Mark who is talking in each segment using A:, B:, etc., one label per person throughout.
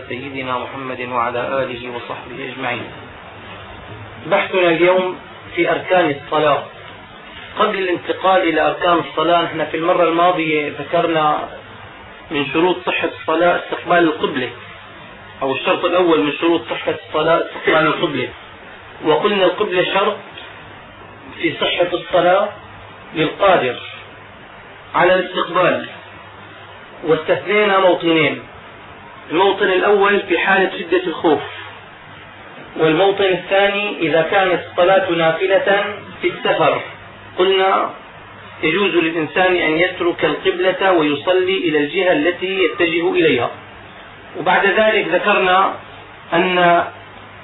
A: سيدنا محمد وعلى آله وصحبه أجمعين. بحثنا اليوم في أركان الصلاة. قبل الانتقال إلى أركان الصلاة نحن في المرة الماضية ذكرنا من شروط صحة الصلاة استقبال القبلة أو الشرط الأول من شروط صحة الصلاة استقبال القبلة. وقلنا القبلة شرط في صحة الصلاة للقادر على الاستقبال. واستثنينا موطنين. الموطن الأول في حالة شدة الخوف. والموطن الثاني إذا كانت الصلاة نافلة في السفر. قلنا يجوز للإنسان أن يترك القبلة ويصلي إلى الجهة التي يتجه إليها. وبعد ذلك ذكرنا أن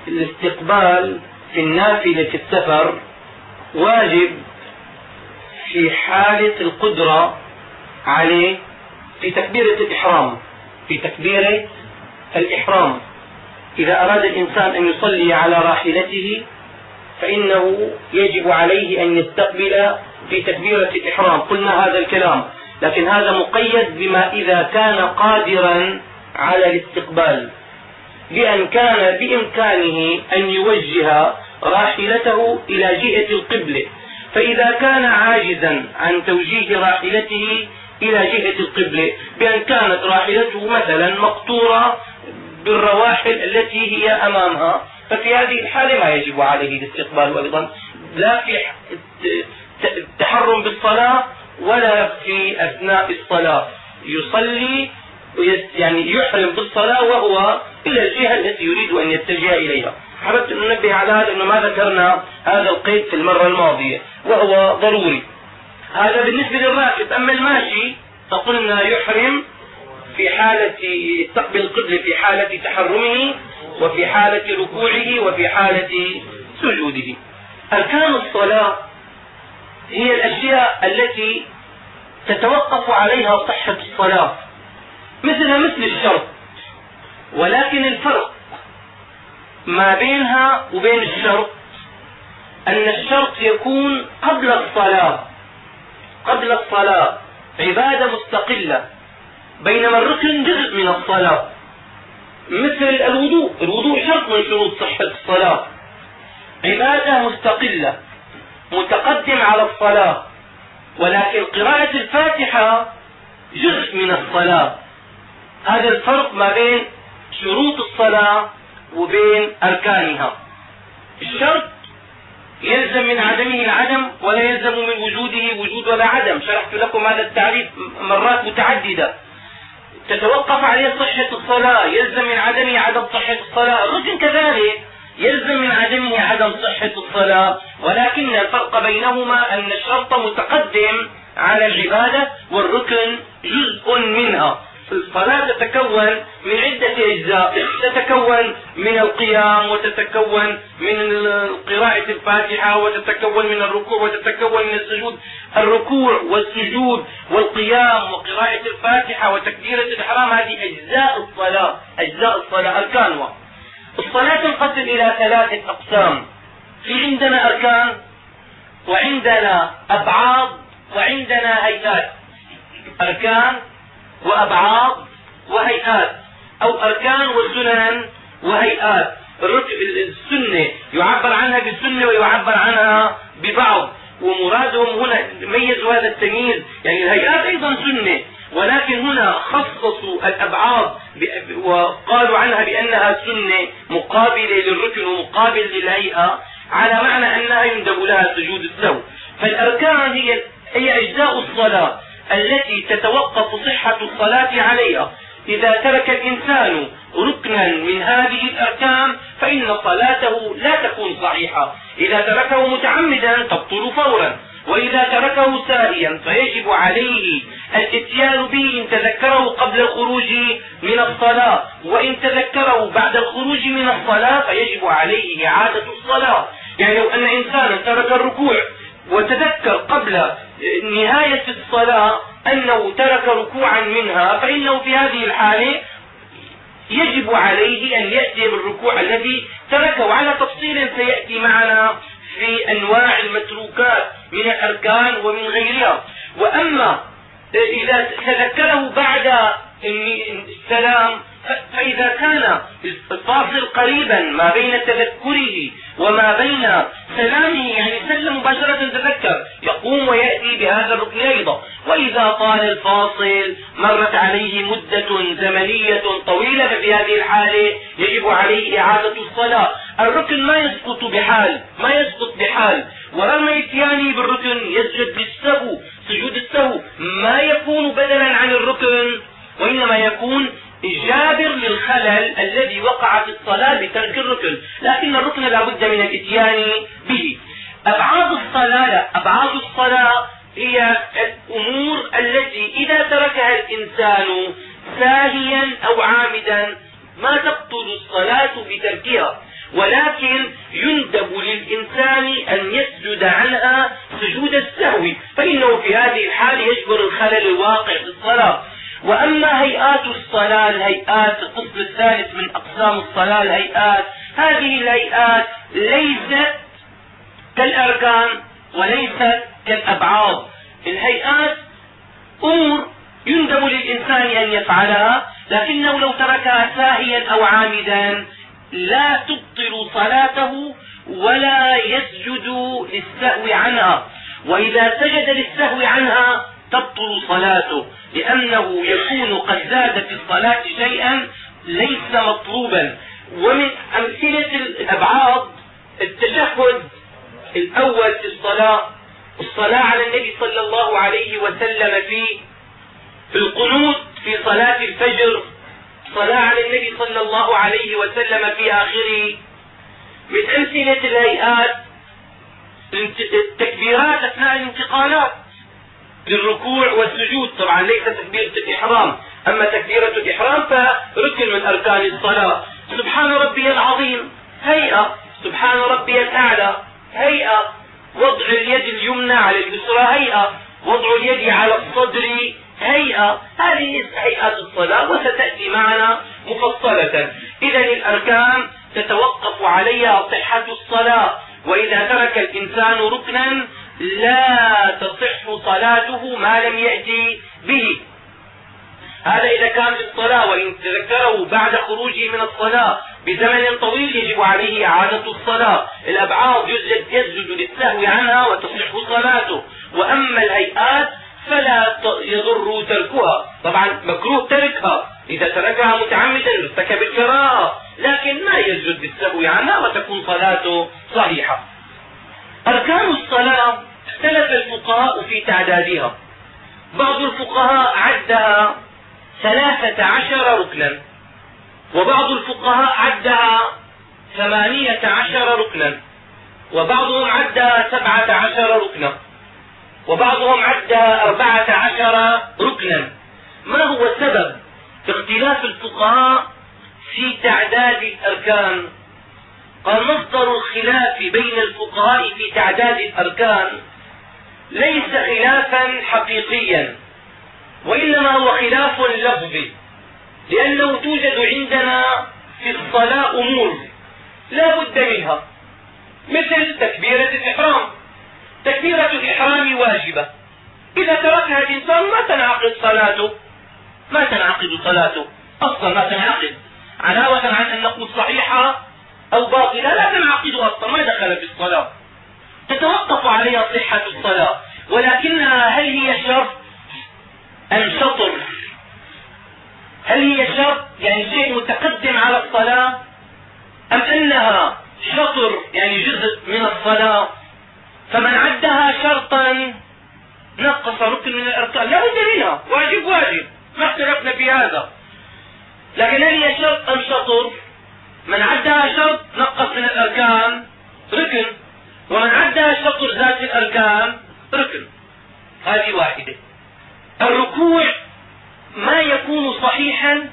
A: الاستقبال في النافلة في السفر واجب في حالة القدرة عليه في تكبيرة الإحرام في تكبيرة الإحرام. إذا أراد الإنسان أن يصلي على راحلته فإنه يجب عليه أن يستقبل في تكبيرة الإحرام. قلنا هذا الكلام لكن هذا مقيد بما إذا كان قادرا على الاستقبال. بأن كان بإمكانه أن يوجه راحلته إلى جهة القبلة. فإذا كان عاجزا عن توجيه راحلته إلى جهة القبلة بأن كانت راحلته مثلا مقطورة بالرواحل التي هي أمامها. ففي هذه الحالة ما يجب عليه الاستقبال أيضا. لا في التحرم بالصلاة ولا في أثناء الصلاة. يصلي يعني يحرم بالصلاة وهو إلى الجهة التي يريد أن يتجه إليها. حببت أن ننبه على هذا أنه ما ذكرنا هذا القيد في المرة الماضية وهو ضروري. هذا بالنسبة للراكب أما الماشي فقلنا يحرم في حالة يستقبل القبلة في حالة تحرمه وفي حالة ركوعه وفي حالة سجوده. أركان الصلاة هي الأشياء التي تتوقف عليها صحة الصلاة مثلها مثل الشرط. ولكن الفرق ما بينها وبين الشرط أن الشرط يكون قبل الصلاة. قبل الصلاة عبادة مستقلة. بينما الركن جزء من الصلاة. مثل الوضوء. الوضوء شرط من شروط صحة الصلاة. عبادة مستقلة متقدم على الصلاة. ولكن قراءة الفاتحة جزء من الصلاة. هذا الفرق ما بين شروط الصلاة وبين أركانها. الشرط يلزم من عدمه العدم ولا يلزم من وجوده وجود ولا عدم. شرحت لكم هذا التعريف مرات متعددة. تتوقف عليه صحة الصلاة يلزم من عدمه عدم صحة الصلاة. الركن كذلك يلزم من عدمه عدم صحة الصلاة. ولكن الفرق بينهما أن الشرط متقدم على العبادة والركن جزء منها. الصلاة تتكون من عدة أجزاء. تتكون من القيام وتتكون من قراءة الفاتحة وتتكون من الركوع وتتكون من السجود. الركوع والسجود والقيام وقراءة الفاتحة وتكبيرة الإحرام هذه أجزاء الصلاة أجزاء الصلاة أركانها. الصلاة تنقسم إلى ثلاثة أقسام. في عندنا أركان وعندنا أبعاض وعندنا هيئات. أركان وأبعاض وهيئات أو أركان وسنن وهيئات. السنة يعبر عنها بالسنة ويعبر عنها ببعض. ومرادهم هنا ميزوا هذا التمييز. يعني الهيئات أيضا سنة ولكن هنا خصصوا الأبعاض وقالوا عنها بأنها سنة مقابلة للركن ومقابل للهيئة على معنى أنها يندب لها سجود السو فالأركان هي هي أجزاء الصلاة. التي تتوقف صحة الصلاة عليها. إذا ترك الإنسان ركنا من هذه الأركان فإن صلاته لا تكون صحيحة. إذا تركه متعمدا تبطل فورا. وإذا تركه ساهيا فيجب عليه الاتيان به. إن تذكره قبل الخروج من الصلاة وإن تذكره بعد الخروج من الصلاة فيجب عليه إعادة الصلاة. يعني لو أن إنسانا ترك الركوع وتذكر قبل نهاية الصلاة أنه ترك ركوعا منها فإنه في هذه الحالة يجب عليه أن يأتي بالركوع الذي تركه. على تفصيل سيأتي معنا في أنواع المتروكات من الأركان ومن غيرها. وأما إذا تذكره بعد السلام
B: فإذا كان الفاصل قريبا ما بين تذكره وما بين سلامه يعني سلم مباشرة تذكر يقوم ويأتي بهذا الركن أيضا. وإذا طال الفاصل مرت عليه مدة زمنية طويلة ففي هذه الحالة يجب عليه إعادة الصلاة. الركن ما يسقط بحال ما يسقط بحال. ورغم إتيانه بالركن يسجد للسهو سجود السهو. ما يكون بدلا عن الركن وإنما يكون جابر للخلل الذي وقع في الصلاة بترك الركن. لكن الركن لا بد من الاتيان به. أبعاد الصلاة لا أبعاد الصلاة هي الأمور التي إذا تركها الإنسان ساهيا أو عامدا ما تبطل الصلاة بتركها. ولكن يندب للإنسان أن يسجد عنها سجود السهو. فإنه في هذه الحال يجبر الخلل الواقع في الصلاة. وأما هيئات الصلاة الهيئات القسم الثالث من أقسام الصلاة الهيئات هذه الهيئات ليست كالأركان وليست كالأبعاد. الهيئات أمور يندب للإنسان أن يفعلها لكنه لو تركها ساهيا أو عامدا لا تبطل صلاته ولا يسجد للسهو عنها. وإذا سجد للسهو عنها تبطل صلاته لأنه يكون قد زاد في الصلاة شيئا ليس مطلوبا. ومن أمثلة الأبعاد التشهد الأول في الصلاة الصلاة على النبي صلى الله عليه وسلم في القنوت في صلاة الفجر صلاة على النبي صلى الله عليه وسلم في آخره. من أمثلة الهيئات التكبيرات أثناء الانتقالات. للركوع والسجود. طبعا ليس تكبيرة الإحرام. أما تكبيرة الإحرام فركن من أركان الصلاة. سبحان ربي العظيم هيئة. سبحان ربي الأعلى هيئة. وضع اليد اليمنى على اليسرى هيئة. وضع اليد على الصدر هيئة. هذه هيئات الصلاة وستأتي معنا مفصلة. إذا الأركان تتوقف عليها صحة الصلاة. وإذا ترك الإنسان ركنا لا تصح صلاته ما لم يأتي به. هذا إذا كان في الصلاة وإن تذكره بعد خروجه من الصلاة بزمن طويل يجب عليه إعادة الصلاة. الأبعاد يسجد, يسجد للسهو عنها وتصح صلاته. وأما الهيئات فلا يضر تركها. طبعا مكروه تركها. إذا تركها متعمدا ارتكب الكراهة لكن ما يسجد للسهو عنها وتكون صلاته صحيحة. أركان الصلاة اختلف الفقهاء في تعدادها. بعض الفقهاء عدها ثلاثة عشر ركنا وبعض الفقهاء عدها ثمانية عشر ركنا وبعضهم عدها سبعة عشر ركنا وبعضهم عدها أربعة عشر ركنا. ما هو سبب اختلاف الفقهاء في تعداد الأركان؟ قال مصدر الخلاف بين الفقهاء في تعداد الأركان ليس خلافا حقيقيا وإنما هو خلاف لفظي لأنه توجد عندنا في الصلاة أمور لا بد منها مثل تكبيرة الإحرام. تكبيرة الإحرام واجبة. إذا تركها الإنسان ما تنعقد صلاته ما تنعقد صلاته. أصلا ما تنعقد. علاوة عن أن نقول صحيحة أو باطلة لا تنعقد أصلا ما دخل في الصلاة. تتوقف عليها صحة الصلاة ولكنها هل هي شرط؟ أم شطر؟ هل هي شرط؟ يعني شيء متقدم على الصلاة؟ أم أنها شطر يعني جزء من الصلاة؟ فمن عدها شرطا نقص ركن من الأركان لا بد منها. واجب واجب. ما اختلفنا في هذا. لكن هل هي شرط أم شطر؟ من عدها شرط نقص من الأركان ركن. ومن عدها شطر ذات الأركان ركن هذه واحدة. الركوع ما يكون صحيحا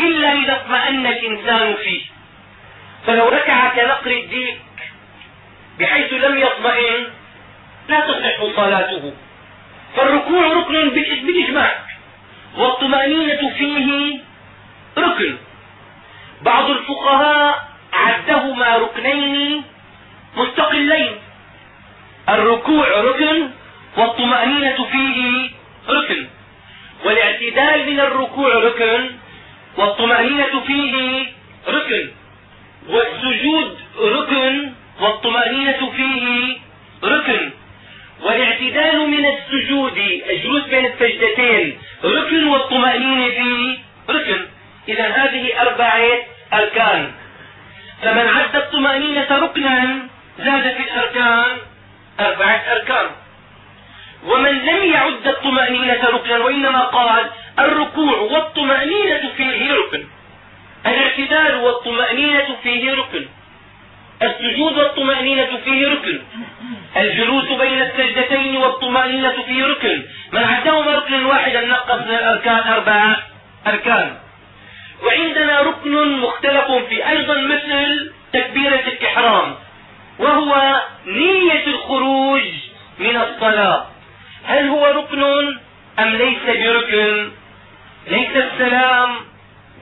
B: إلا إذا اطمأن الإنسان فيه. فلو ركع كنقر الديك بحيث لم يطمئن لا تصح صلاته. فالركوع ركن بالإجماع والطمأنينة فيه ركن. بعض الفقهاء عدهما ركنين مستقلين. الركوع ركن والطمأنينة فيه ركن. والاعتدال من الركوع ركن والطمأنينة فيه ركن. والسجود ركن والطمأنينة فيه ركن. والاعتدال من السجود الجلوس بين السجدتين ركن والطمأنينة فيه ركن. إذا هذه أربعة أركان. فمن عد الطمأنينة ركنا زاد في الأركان أربعة أركان. ومن لم يعد الطمأنينة ركنا وإنما قال الركوع والطمأنينة فيه ركن. الاعتدال والطمأنينة فيه ركن. السجود والطمأنينة فيه ركن. الجلوس بين السجدتين والطمأنينة فيه ركن. من عدهما ركنا واحدا نقص من الأركان أربعة أركان. وعندنا ركن مختلف في أيضا مثل تكبيرة الإحرام. وهو نية الخروج من الصلاة. هل هو ركن أم ليس بركن؟ ليس السلام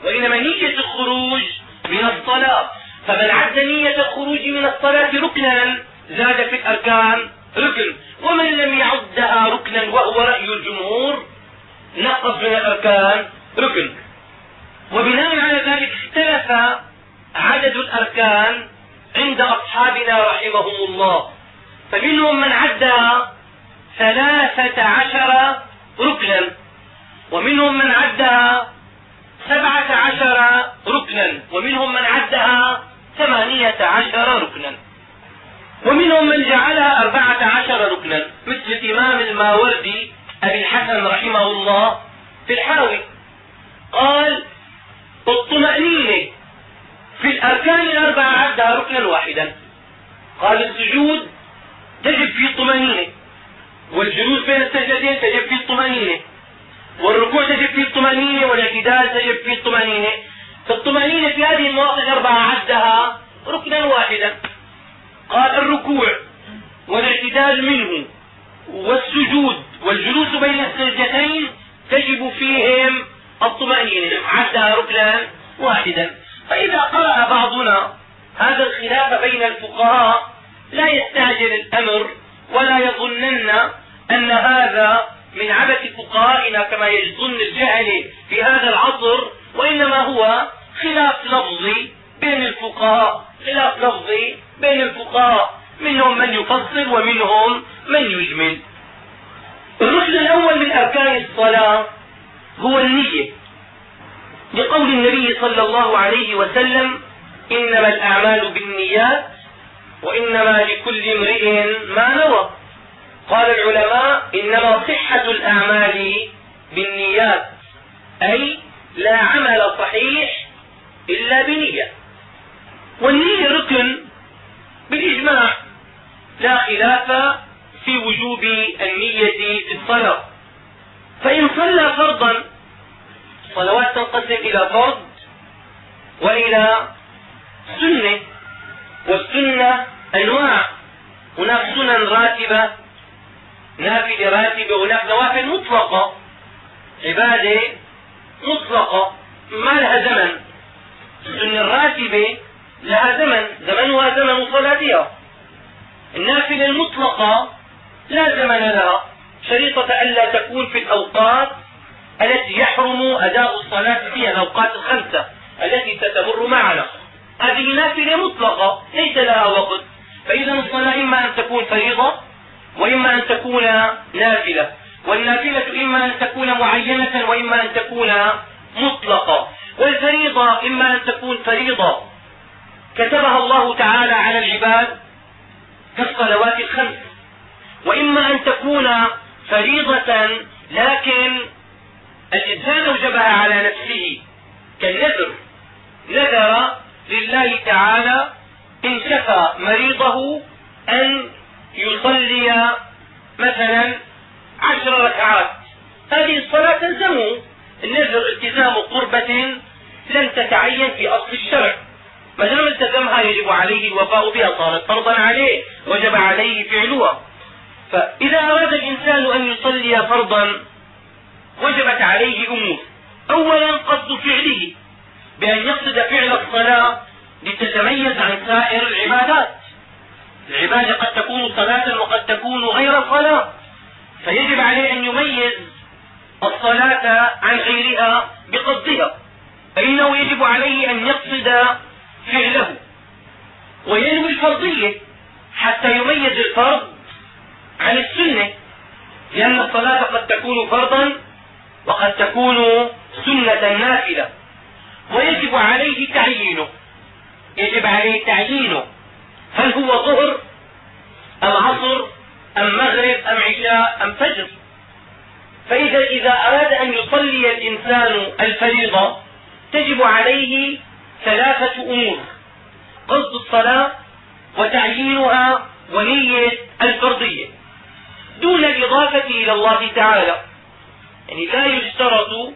B: وإنما نية الخروج من الصلاة. فمن عد نية الخروج من الصلاة ركنا زاد في الأركان ركن. ومن لم يعدها ركنا وهو رأي الجمهور نقص من الأركان ركن. وبناء على ذلك اختلف عدد الأركان عند أصحابنا رحمهم الله. فمنهم من عدها ثلاثة عشر ركنا. ومنهم من عدها سبعة عشر ركنا. ومنهم من عدها ثمانية عشر ركنا. ومنهم من جعلها أربعة عشر ركنا. مثل الإمام الماوردي أبي الحسن رحمه الله في الحاوي. قال الطمأنينة في الأركان الأربعة عدها ركنا واحدا قال السجود تجب فيه الطمأنينة والجلوس بين السجدتين تجب فيه الطمأنينة والركوع تجب فيه الطمأنينة والاعتدال تجب فيه الطمأنينة فالطمأنينة في هذه المواطن الأربعة عدها ركنا واحدا قال الركوع والاعتدال منه. والسجود والجلوس بين السجدتين تجب فيهم الطمأنينة. عدها ركنا واحدا فإذا قرأ بعضنا هذا الخلاف بين الفقهاء لا يستعجل الأمر ولا يظنن أن هذا من عبث فقهائنا كما يظن الجهل في هذا العصر وإنما هو خلاف لفظي بين الفقهاء خلاف لفظي بين الفقهاء. منهم من يفصل ومنهم من يجمل. الركن الأول من أركان الصلاة هو النية. لقول النبي صلى الله عليه وسلم إنما الأعمال بالنيات وإنما لكل امرئ ما نوى. قال العلماء إنما صحة الأعمال بالنيات أي لا عمل صحيح إلا بنية. والنية ركن بالإجماع لا خلاف في وجوب النية في الصلاة. فإن صلى فرضا الصلوات تنقسم إلى فرض وإلى سنة والسنة أنواع. هناك سنن راتبة نافلة راتبة هناك نوافل مطلقة. عبادة مطلقة ما لها زمن. السنة الراتبة لها زمن زمنها زمن صلاتها. النافلة المطلقة لا زمن لها. شريطة ألا تكون في الأوقات التي يحرم أداء الصلاة فيها الأوقات الخمسة التي ستمر معنا. هذه نافلة مطلقة ليس لها وقت. فإذا الصلاة إما أن تكون فريضة وإما أن تكون نافلة. والنافلة إما أن تكون معينة وإما أن تكون مطلقة. والفريضة إما أن تكون فريضة. كتبها الله تعالى على العباد كالصلوات الخمس. وإما أن تكون فريضة لكن الإنسان اوجبها على نفسه كالنذر نذر لله تعالى إن شفى مريضه أن يصلي مثلا عشر ركعات. هذه الصلاة تلزمه النذر التزام قربة لم تتعين في أصل الشرع. ما دام التزمها يجب عليه الوفاء بها صارت فرضا عليه وجب عليه فعلها. فإذا أراد الإنسان أن يصلي فرضا وجبت عليه أمور أولا قصد فعله بأن يقصد فعل الصلاة لتتميز عن سائر العبادات. العبادة قد تكون صلاة وقد تكون غير صلاة فيجب عليه أن يميز الصلاة عن غيرها بقصدها. فإنه يجب عليه أن يقصد فعله. وينوي الفرضية حتى يميز الفرض عن السنة لأن الصلاة قد تكون فرضا وقد تكون سنة نافلة. ويجب عليه تعيينه. يجب عليه تعيينه. هل هو ظهر أم عصر أم مغرب أم عشاء أم فجر؟ فإذا إذا أراد أن يصلي الإنسان الفريضة تجب عليه ثلاثة أمور. قصد الصلاة وتعيينها ونية الفرضية. دون الإضافة إلى الله تعالى يعني لا يشترط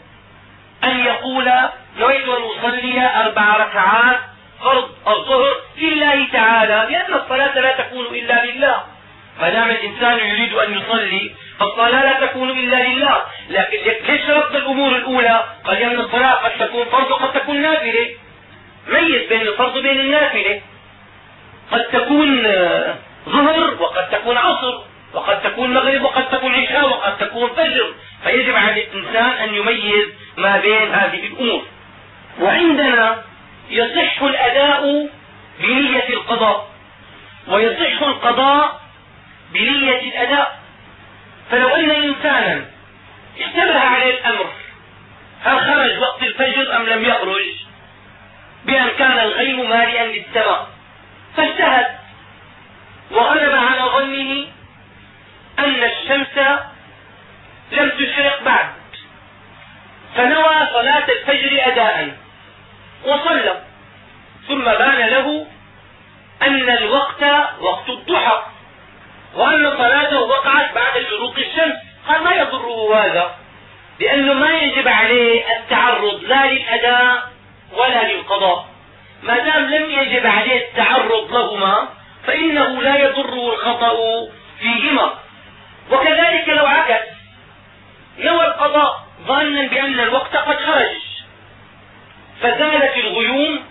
B: أن يقول نويت أن أصلي أربع ركعات فرض الظهر لله تعالى لأن الصلاة لا تكون إلا لله. ما دام الإنسان يريد أن يصلي فالصلاة لا تكون إلا لله. لكن ليش ربط الأمور الأولى؟ قال لأن الصلاة قد تكون فرض وقد تكون نافلة. ميز بين الفرض وبين النافلة. قد تكون آه، ظهر وقد تكون عصر. وقد تكون مغرب وقد تكون عشاء وقد تكون فجر. فيجب على الإنسان أن يميز ما بين هذه الأمور. وعندنا يصح الأداء بنية القضاء ويصح القضاء بنية الأداء. فلو أن إنسانا اشتبه عليه الأمر هل خرج وقت الفجر أم لم يخرج؟ بأن كان الغيم مالئا للسماء فاجتهد وغلب الشمس لم تشرق بعد. فنوى صلاة الفجر أداء. وصلى. ثم بان له أن الوقت وقت الضحى وأن صلاته وقعت بعد شروق الشمس. قال ما يضره هذا؟ لأنه ما يجب عليه التعرض لا للأداء ولا للقضاء. ما دام لم يجب عليه التعرض لهما فإنه لا يضره الخطأ فيهما. وكذلك لو عكس نوى القضاء ظانا بأن الوقت قد خرج فزالت الغيوم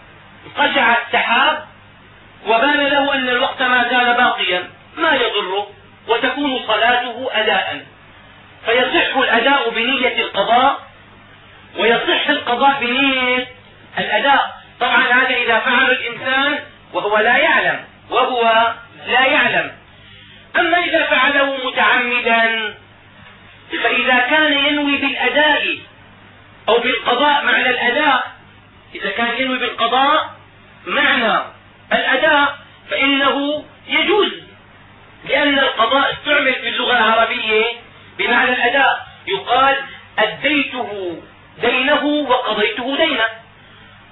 B: قشع السحاب وبان له أن الوقت ما زال باقيا ما يضره وتكون صلاته أداء. فيصح الأداء بنية القضاء ويصح القضاء بنية الأداء. طبعا هذا إذا فعل الإنسان وهو لا يعلم وهو لا يعلم. أما إذا فعله متعمدا فإذا كان ينوي بالأداء أو بالقضاء معنى الأداء إذا كان ينوي بالقضاء معنى الأداء فإنه يجوز لأن القضاء استعمل في اللغة العربية بمعنى الأداء. يقال أديته دينه وقضيته دينه.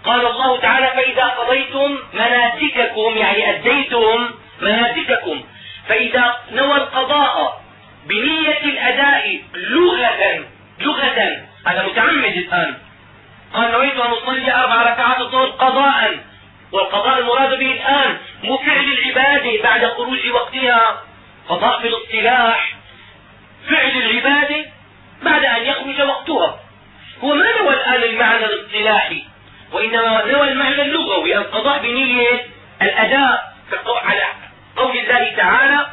B: قال الله تعالى فإذا قضيتم مناسككم يعني أديتم مناسككم. فإذا نوى القضاء بنية الأداء لغة لغة هذا متعمد الآن. قال نويت أن أصلي أربع ركعات الظهر قضاء. والقضاء المراد به الآن مو فعل العبادة بعد خروج وقتها. قضاء في الاصطلاح فعل العبادة بعد أن يخرج وقتها. هو ما نوى الآن المعنى الاصطلاحي؟ وإنما نوى المعنى اللغوي القضاء بنية الأداء على قول الله تعالى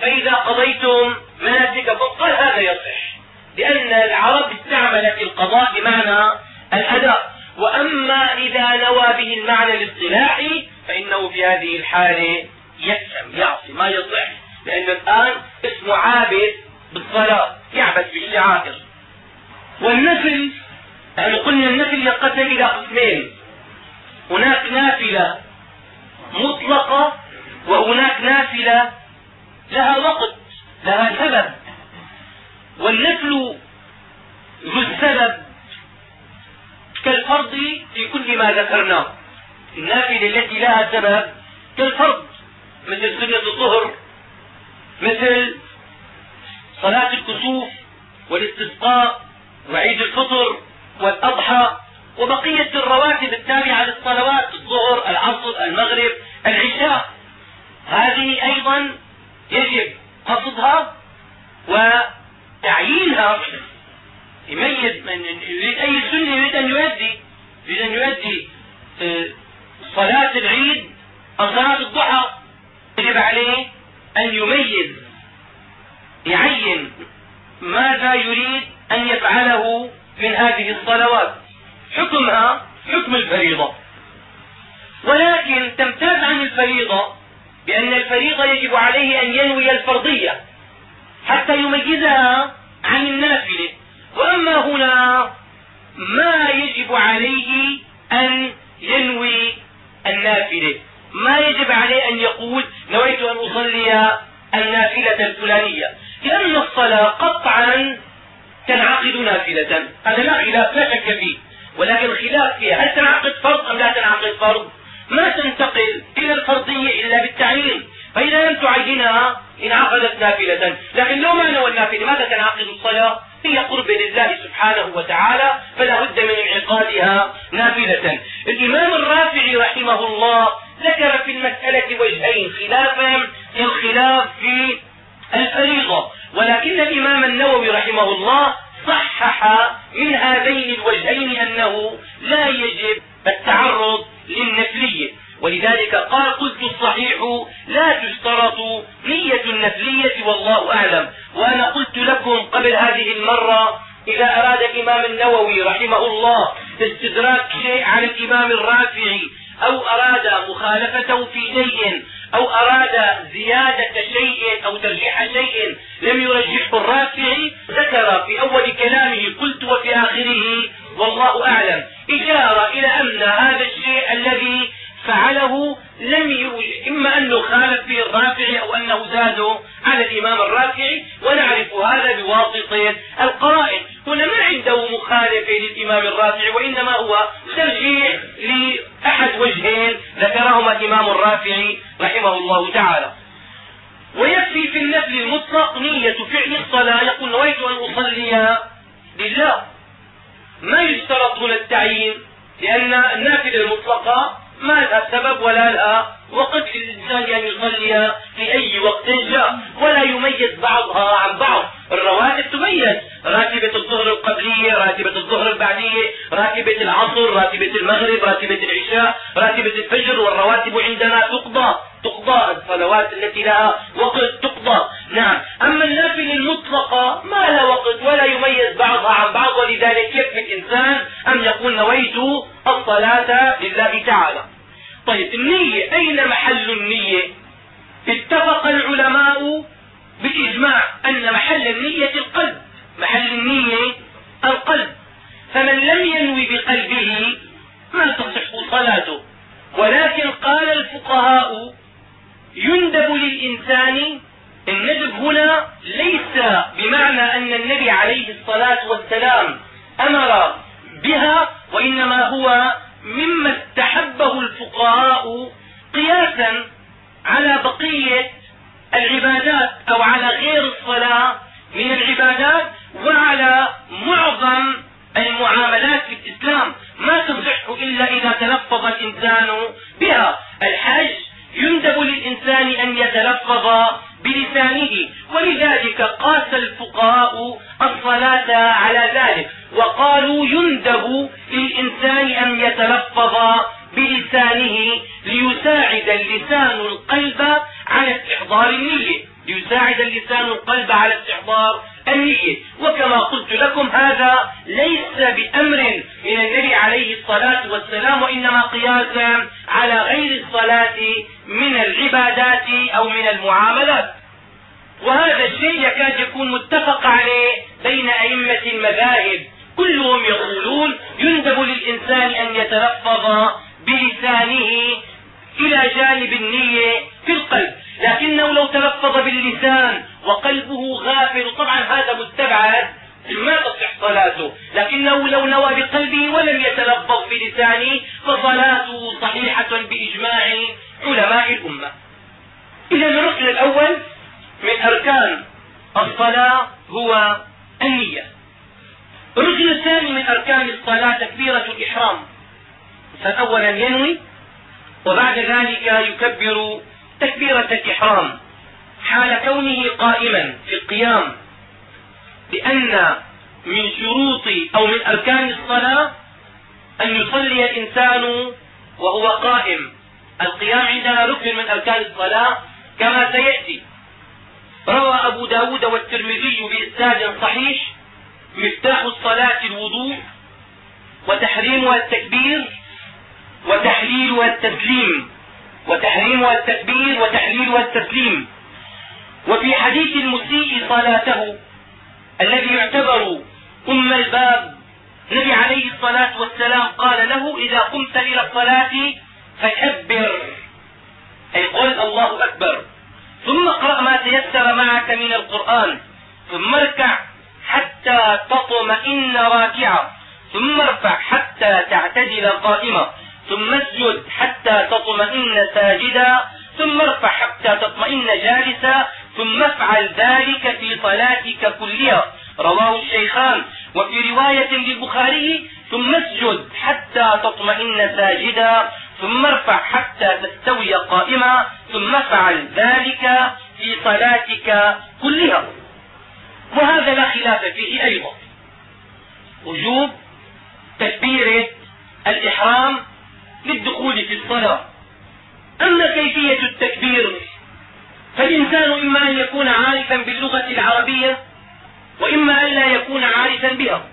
B: فإذا قضيتم مناسككم قال هذا يصح لأن العرب استعملت القضاء بمعنى الأداء. وأما إذا نوى به المعنى الاصطلاحي فإنه في هذه الحالة يفهم يعصي ما يصح. لأن الآن اسمه عابد بالصلاة يعبد بالشعائر. والنفل يعني قلنا النفل ينقسم إلى قسمين. هناك نافلة مطلقة وهناك نافلة لها وقت لها سبب. والنفل ذو السبب كالفرض في كل ما ذكرناه. النافلة التي لها سبب كالفرض مثل سنة الظهر مثل صلاة الكسوف والاستسقاء وعيد الفطر والأضحى وبقية الرواتب التابعة للصلوات الظهر العصر المغرب العشاء. هذه أيضا يجب قصدها وتعيينها يميز من يريد أي سنة يريد أن يؤدي يريد أن يؤدي آه، صلاة العيد أو صلاة الضحى يجب عليه أن يميز يعين ماذا يريد أن يفعله من هذه الصلوات. حكمها حكم الفريضة. ولكن تمتاز عن الفريضة بأن الفريضة يجب عليه أن ينوي الفرضية حتى يميزها عن النافلة. وأما هنا ما يجب عليه أن ينوي النافلة. ما يجب عليه أن يقول نويت أن أصلي النافلة الفلانية. لأن الصلاة قطعا تنعقد نافلة. هذا لا خلاف لا شك فيه. ولكن الخلاف فيها هل تنعقد فرض أم لا تنعقد فرض؟ ما تنتقل إلى الفرضية إلا بالتعيين فإذا لم تعينها انعقدت نافلة. لكن لو ما نوى النافلة ماذا تنعقد الصلاة؟ هي قرب لله سبحانه وتعالى فلا بد من انعقادها نافلة. الإمام الرافعي رحمه الله ذكر في المسألة وجهين خلافا الخلاف في الفريضة. ولكن الإمام النووي رحمه الله صحح من هذين الوجهين أنه لا يجب التعرض للنفلية ولذلك قال قلت الصحيح لا تشترط نية النفلية والله أعلم. وأنا قلت لكم قبل هذه المرة إذا أراد الإمام النووي رحمه الله استدراك شيء على الإمام الرافعي أو أراد مخالفته في شيء أو أراد زيادة شيء أو ترجيح شيء لم يرجحه الرافعي ذكر في أول كلامه قلت وفي آخره والله أعلم. العبادات أو على غير الصلاة من العبادات وعلى معظم المعاملات في الإسلام. ما تصح إلا إذا تلفظ الإنسان بها. الحج يندب للإنسان أن يتلفظ بلسانه ولذلك قاس الفقهاء الصلاة على ذلك وقالوا يندب للإنسان أن يتلفظ بلسانه ليساعد اللسان القلب على استحضار النية. ليساعد اللسان القلب على استحضار النية. وكما قلت لكم هذا ليس بأمر من النبي عليه الصلاة والسلام وإنما قياسا على غير الصلاة من العبادات أو من المعاملات. وهذا الشيء يكاد يكون متفق عليه بين أئمة المذاهب. كلهم يقولون يندب للإنسان أن يتلفظ بلسانه إلى جانب النية في القلب. لكنه لو تلفظ باللسان وقلبه غافل طبعا هذا مستبعد ما تصح صلاته. لكنه لو نوى بقلبه ولم يتلفظ بلسانه فصلاته صحيحة بإجماع علماء الأمة. إذا الركن الأول من أركان الصلاة هو النية. الركن الثاني من أركان الصلاة تكبيرة الإحرام. فأولا ينوي وبعد ذلك يكبر تكبيرة الإحرام حال كونه قائما في القيام لأن من شروط أو من أركان الصلاة أن يصلي الإنسان وهو قائم. القيام عندنا ركن من أركان الصلاة كما سيأتي. روى أبو ب داود والترمذي بإسناد صحيح مفتاح الصلاة الوضوء وتحريمها التكبير وتحليلها التسليم وتحريمها التكبير وتحليلها التسليم وفي حديث المسيء صلاته الذي يعتبر أم الباب النبي عليه الصلاة والسلام قال له إذا قمت إلى الصلاة فكبر. أي قل الله أكبر. ثم اقرأ ما تيسر معك من القرآن. ثم اركع حتى تطمئن راكعا ثم ارفع حتى تعتدل قائمة. ثم اسجد حتى تطمئن ساجدا ثم ارفع حتى تطمئن جالسا ثم افعل ذلك في صلاتك كلها. رواه الشيخان. وفي رواية للبخاري ثم اسجد حتى تطمئن ساجدا ثم ارفع حتى تستوي قائما ثم افعل ذلك في صلاتك كلها. وهذا لا خلاف فيه أيضا. وجوب تكبيرة الإحرام للدخول في الصلاة أما كيفية التكبير؟ فالإنسان إما أن يكون عارفا باللغة العربية وإما أن لا يكون عارفا بها.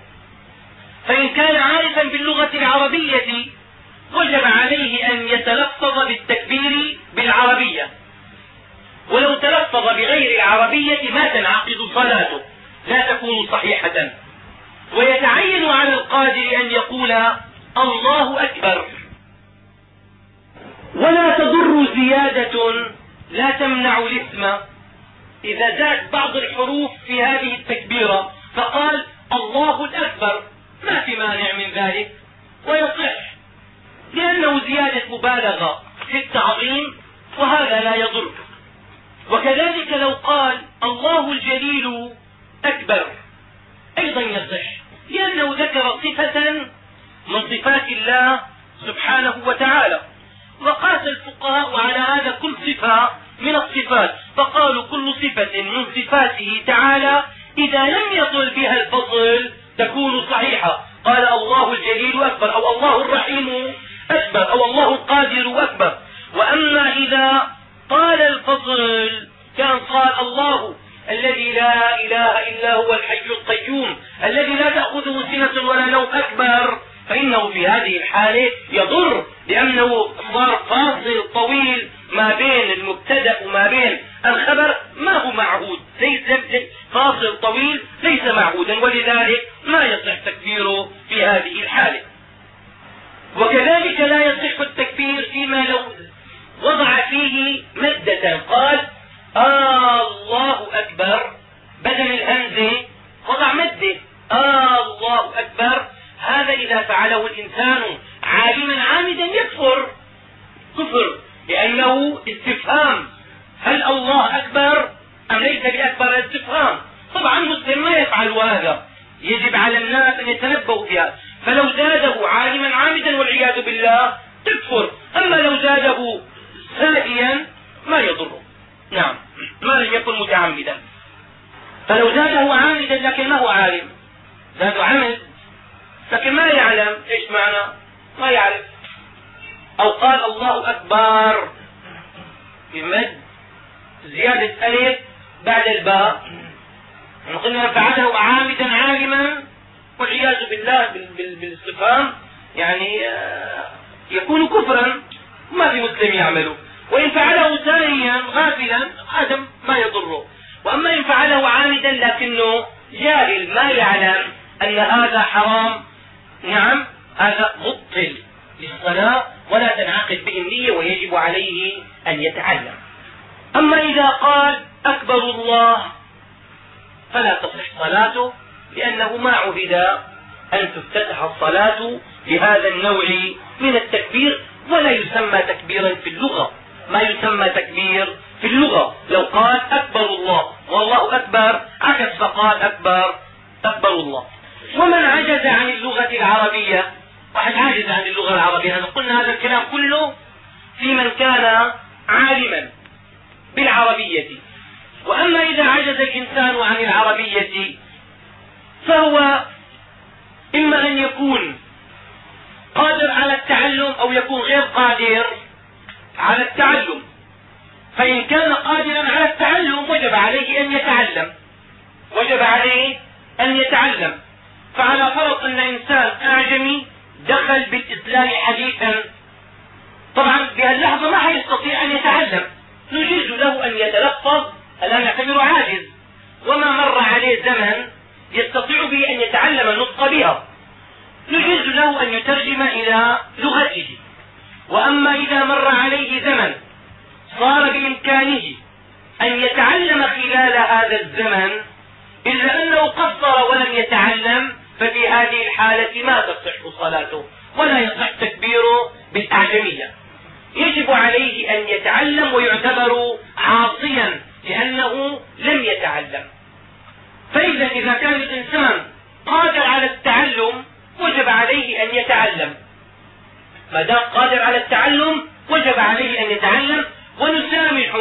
B: فإن كان عارفا باللغة العربية وجب عليه أن يتلفظ بالتكبير بالعربية. ولو تلفظ بغير العربية ما تنعقد صلاته لا تكون صحيحة. ويتعين على القادر أن يقول الله أكبر. ولا تضر زيادة لا تمنع الاسم إذا زاد بعض الحروف في هذه التكبيرة فقال الله الأكبر ما في مانع من ذلك. ويصح لأنه زيادة مبالغة في التعظيم وهذا لا يضر. وكذلك لو قال الله الجليل أكبر أيضا يصح لأنه ذكر صفة من صفات الله سبحانه وتعالى. وقاس الفقهاء على هذا كل صفة من الصفات. فقالوا كل صفة من صفاته تعالى إذا لم يطل بها الفضل تكون صحيحة. قال الله الجليل أكبر أو الله الرحيم أكبر أو الله القادر أكبر وأما إذا طال الفضل كان قال الله الذي لا إله إلا هو الحي القيوم الذي لا تأخذه سنة ولا نوم أكبر فإنه في هذه الحالة يضر لأنه صار فاصل طويل ما بين المبتدأ وما بين الخبر ما هو معهود. ليس فاصل طويل ليس معهودا ولذلك ما يصح تكبيره في هذه الحالة. وكذلك لا يصح التكبير فيما لو وضع فيه مدة قال آه الله أكبر. بدل الهمزة وضع مدة آه الله أكبر. هذا إذا فعله الإنسان عالما عامدا يكفر. كفر لأنه استفهام. هل الله أكبر أم ليس بأكبر استفهام؟ طبعا مسلم ما يفعل هذا يجب على الناس أن يتنبهوا فيها. فلو زاده عالما عامدا والعياذ بالله تكفر. أما لو زاده سائيا ما يضره. نعم. ما لم يكن متعمدا. فلو زاده عامدا لكن ما هو عالم. زاده عمد لكن ما يعلم إيش معنى؟ ما يعرف. أو قال الله أكبر. بمد زيادة ألف بعد الباء. قلنا فعله عامدا عالما والعياذ بالله بالاستفهام يعني آه، يكون كفرا. ما في مسلم يعمله وإن فعله ثانيا غافلا هذا ما يضره. وأما إن فعله عامدا لكنه جاهل ما يعلم أن هذا حرام. نعم هذا مبطل للصلاة ولا تنعقد به النية ويجب عليه أن يتعلم. أما إذا قال أكبر الله فلا تصح صلاته لأنه ما عهد أن تفتتح الصلاة بهذا النوع من التكبير ولا يسمى تكبيرا في اللغة. ما يسمى تكبير في اللغة. لو قال أكبر الله والله أكبر عكس فقال أكبر أكبر الله. ومن عجز عن اللغة العربية واحد عاجز عن اللغة العربية هذا قلنا هذا الكلام كله في من كان عالما بالعربية. وأما إذا عجز الإنسان عن العربية فهو إما أن يكون قادر على التعلم أو يكون غير قادر على التعلم. فإن كان قادرا على التعلم وجب عليه أن يتعلم. وجب عليه أن يتعلم. فعلى فرض أن إنسان أعجمي دخل بالإسلام حديثا طبعا بهاللحظة ما حيستطيع أن يتعلم. نجيز له أن يتلفظ الآن نعتبره عاجز. وما مر عليه زمن يستطيع به أن يتعلم النطق بها. نجيز له أن يترجم إلى لغته. وأما إذا مر عليه زمن صار بإمكانه أن يتعلم خلال هذا الزمن إلا أنه قصر ولم يتعلم ففي هذه الحالة ما تصح صلاته ولا يصح تكبيره بالأعجمية. يجب عليه أن يتعلم ويعتبر عاصيا لأنه لم يتعلم. فإذا إذا كان الإنسان قادر على التعلم وجب عليه أن يتعلم. ما دام قادر على التعلم وجب عليه أن يتعلم. ونسامح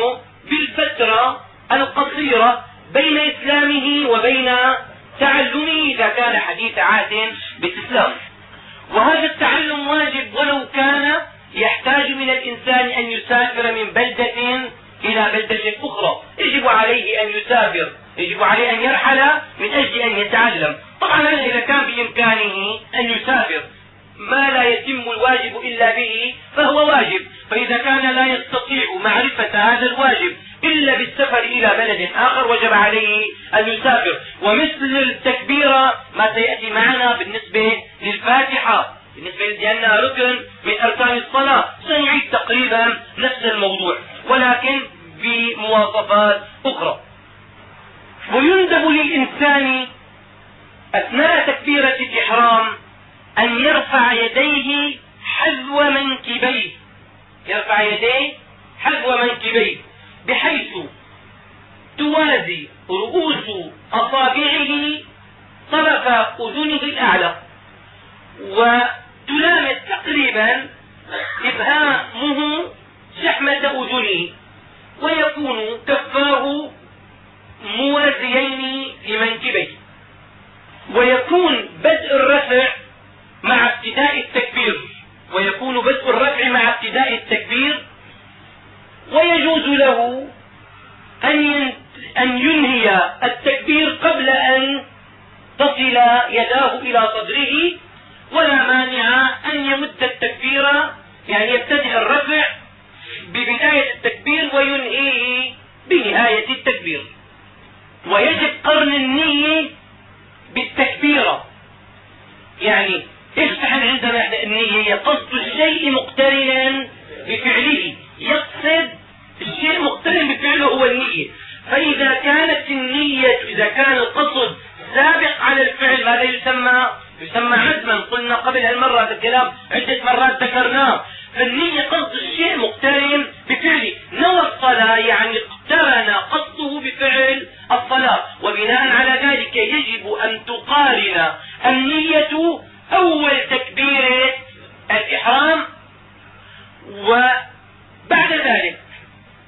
B: بالفترة القصيرة بين إسلامه وبين تعلمه إذا كان حديث عهد بالإسلام. وهذا التعلم واجب ولو كان يحتاج من الإنسان أن يسافر من بلدة إلى بلدة أخرى. يجب عليه أن يسافر. يجب عليه أن يرحل من أجل أن يتعلم. طبعا إذا كان بإمكانه أن يسافر. ما لا يتم الواجب إلا به فهو واجب. فإذا كان لا يستطيع معرفة هذا الواجب إلا بالسفر إلى بلد آخر وجب عليه أن يسافر. ومثل التكبيرة ما سيأتي معنا بالنسبة للفاتحة. بالنسبة لأنها ركن من أركان الصلاة سنعيد تقريبا نفس الموضوع ولكن بمواصفات أخرى. ويندب للإنسان أثناء تكبيرة الإحرام أن يرفع يديه حذو منكبيه. يرفع يديه حذو منكبيه. بحيث توازي رؤوس أصابعه طرف أذنه الأعلى. وتلامس تقريبا إبهامه شحمة أذنه. ويكون كفاه موازيين لمنكبيه. ويكون بدء الرفع مع ابتداء التكبير ويكون بدء الرفع مع ابتداء التكبير. ويجوز له أن ينهي التكبير قبل أن تصل يداه إلى صدره. ولا مانع أن يمد التكبير يعني يبتدئ الرفع ببداية التكبير وينهيه بنهاية التكبير. ويجب قرن النية بالتكبيرة يعني إيش تحن عندنا النية قصد الشيء مقترنا بفعله. يقصد الشيء مقترن بفعله هو النية. فإذا كانت النية إذا كان القصد سابق على الفعل ماذا يسمى؟ يسمى عزما. قلنا قبل هالمرة هذا الكلام عدة مرات ذكرناه. فالنية قصد الشيء مقترن بفعله. نوى الصلاة يعني اقترن قصده بفعل الصلاة. وبناء على ذلك يجب أن تقارن النية أول تكبيرة الإحرام وبعد ذلك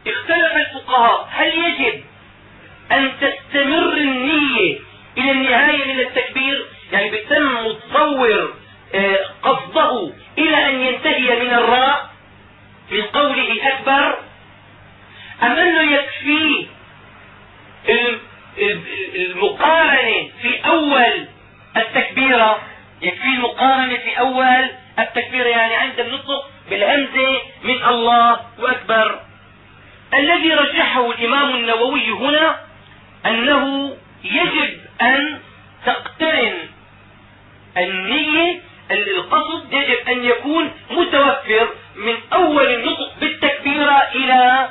B: اختلف الفقهاء هل يجب أن تستمر النية إلى النهاية من التكبير يعني بيتم متصور آه، قصده إلى أن ينتهي من الراء من قوله أكبر أم أنه يكفي المقارنة في أول التكبيرة يكفي المقارنة في أول التكبيرة يعني عند النطق بالهمزة من الله أكبر الذي رجحه الإمام النووي هنا أنه يجب أن تقترن النية القصد يجب أن يكون متوفر من أول النطق بالتكبيرة إلى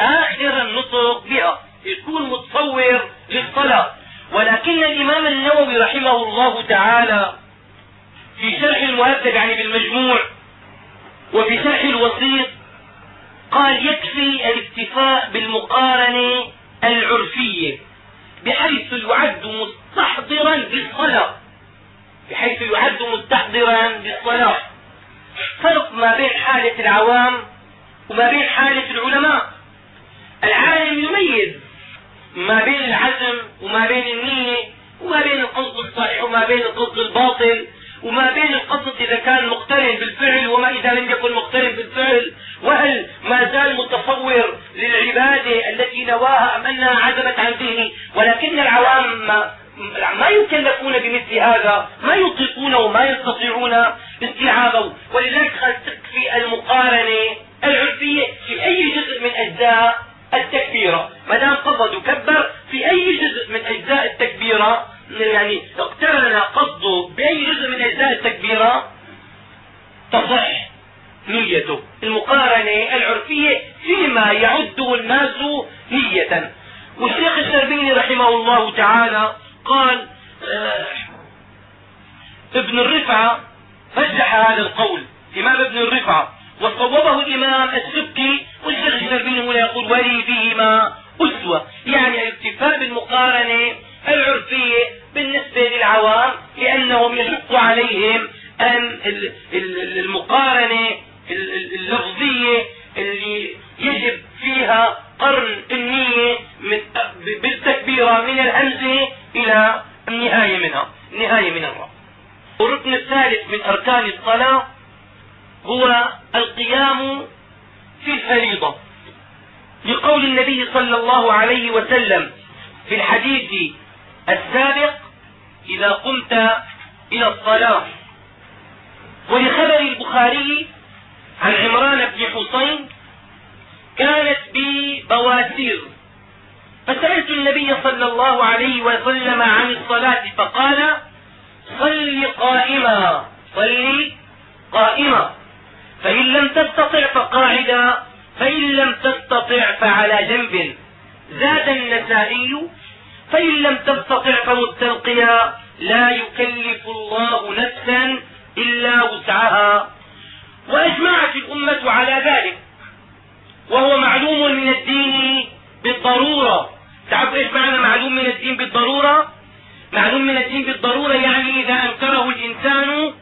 B: آخر النطق بها يكون متصور للصلاة ولكن الإمام النووي رحمه الله تعالى في شرح المهذب يعني بالمجموع وفي شرح الوسيط قال يكفي الاكتفاء بالمقارنة العرفية بحيث يعد مستحضرا للصلاة بحيث يعد مستحضرا للصلاة فرق ما بين حالة العوام وما بين حالة العلماء العالم يميز ما بين العزم وما بين النية وما بين القصد الصحيح وما بين القصد الباطل وما حسين كانت بي بواسير فسألت النبي صلى الله عليه وسلم عن الصلاة فقال صل قائما صل قائما. فإن لم تستطع فقاعدا فإن لم تستطع فعلى جنب. زاد النسائي فإن لم تستطع فمستلقيا. لا يكلف الله نفسا إلا وسعها. وأجمعت الأمة على ذلك. وهو معلوم من الدين بالضرورة. تعرفوا إيش معنى معلوم من الدين بالضرورة؟ معلوم من الدين بالضرورة يعني إذا أنكره الإنسان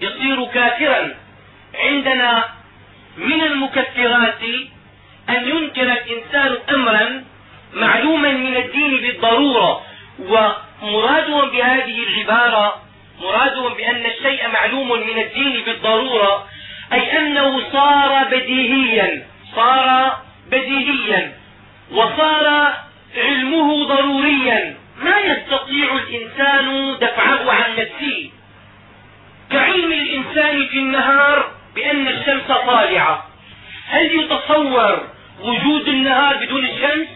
B: يصير كافرا. عندنا من المكفرات أن ينكر الإنسان أمرا معلوما من الدين بالضرورة. ومرادهم بهذه العبارة مرادهم بأن الشيء معلوم من الدين بالضرورة. أي أنه صار بديهيا صار بديهيا وصار علمه ضروريا. ما يستطيع الإنسان دفعه عن نفسه. كعلم الإنسان في النهار بأن الشمس طالعة. هل يتصور وجود النهار بدون الشمس؟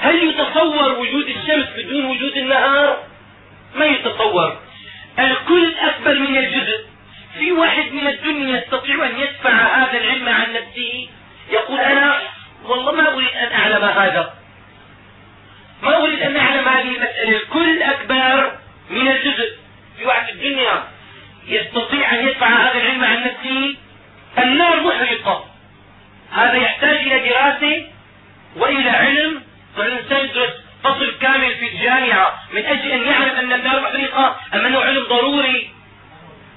B: هل يتصور وجود الشمس بدون وجود النهار؟ ما يتصور. الكل أكبر من الجزء. في واحد من الدنيا يستطيع أن يدفع هذا العلم عن نفسه يقول أنا والله ما أريد أن أعلم هذا. ما أريد أن أعلم هذه المسألة. الكل أكبر من الجزء في واحد الدنيا يستطيع أن يدفع هذا العلم عن نفسه النار محرقة. هذا يحتاج إلى دراسة وإلى علم. فالإنسان يدرس فصل كامل في الجامعة من أجل أن يعلم أن النار محرقة أم أنه علم ضروري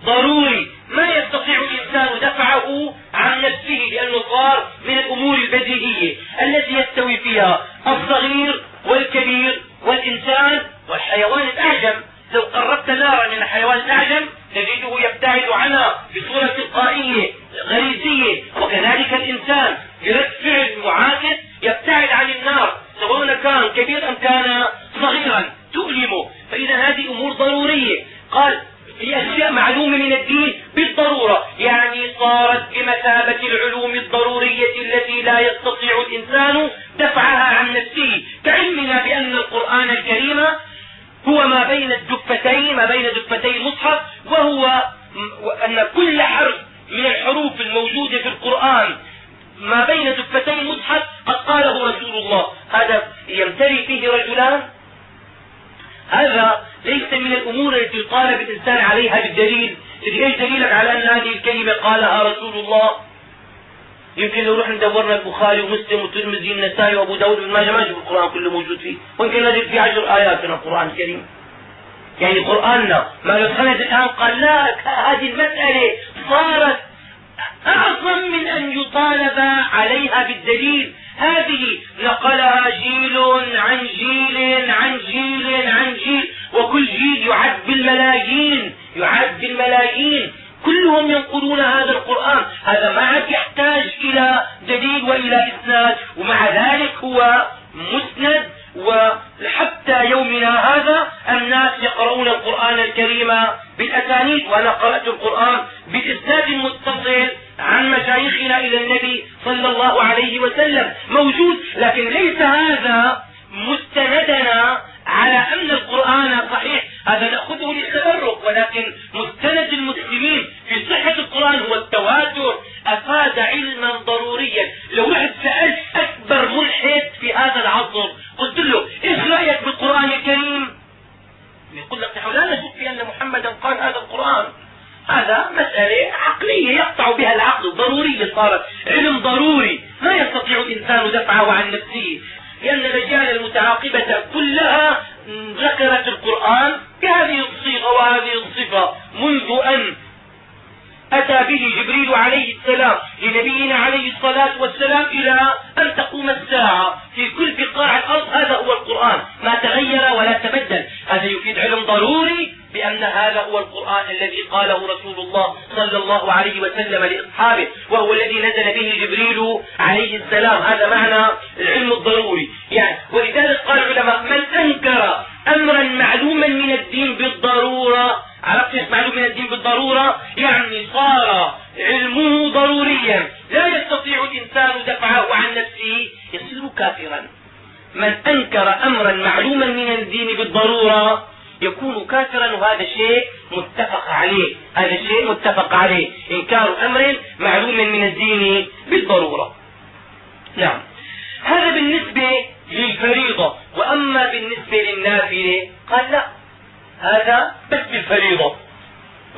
B: ضروري ما يستطيع الإنسان دفعه عن نفسه لأنه صار من الأمور البديهية التي يستوي فيها الصغير والكبير والإنسان والحيوان الأعجم. لو قربت نارا من الحيوان الأعجم تجده يبتعد عنها بصورة تلقائية غريزية. وكذلك الإنسان برد فعل معاكس يبتعد عن النار. سواء كان كبير أم كان صغيرا تؤلمه. فإذا هذه أمور ضرورية. قال في أشياء معلومة من الدين بالضرورة. يعني صارت بمثابة العلوم الضرورية التي لا يستطيع الإنسان دفعها عن نفسه. كعلمنا بأن القرآن الكريم هو ما بين الدفتين ما بين دفتي المصحف وهو أن كل حرف من الحروف الموجودة في القرآن ما بين دفتي المصحف قد قاله رسول الله. هذا يمتري فيه رجلان. هذا ليس من الأمور التي يطالب الإنسان عليها بالدليل. إيش دليلك على أن هذه الكلمة قالها رسول الله؟ يمكن لو رحنا دورنا البخاري ومسلم والترمذي والنسائي وأبو داود بن ماجه ما نجد القرآن كله موجود فيه. ويمكن نجد فيه عشر آيات من القرآن الكريم. يعني قرآننا ما دخلت الآن قال لا هذه المسألة صارت أعظم من أن يطالب عليها بالدليل. هذه نقلها جيل عن جيل عن يعد بالملايين يعد بالملايين كلهم ينقلون هذا القرآن. هذا ما عاد يحتاج إلى دليل وإلى إسناد. ومع ذلك هو مسند وحتى يومنا هذا الناس يقرؤون القرآن الكريم بالأساس بالأسانيد. وأنا قرأت القرآن بإسناد متصل عن مشايخنا إلى النبي صلى الله عليه وسلم. موجود لكن ليس هذا وسلم لأصحابه وهو الذي نزل به جبريل عليه السلام. هذا معنى العلم الضروري. يعني ولذلك قال العلماء من أنكر أمرا معلوما من الدين بالضرورة عرفت إيش معلوم من الدين بالضرورة؟ يعني صار علمه ضروريا. لا يستطيع الإنسان دفعه عن نفسه يصير كافرا. من أنكر أمرا معلوما من الدين بالضرورة يكون كافرا وهذا شيء متفق عليه. هذا شيء متفق عليه. إنكار أمر معلوم من الدين بالضرورة. نعم. هذا بالنسبة للفريضة. وأما بالنسبة للنافلة قال لا. هذا بس بالفريضة.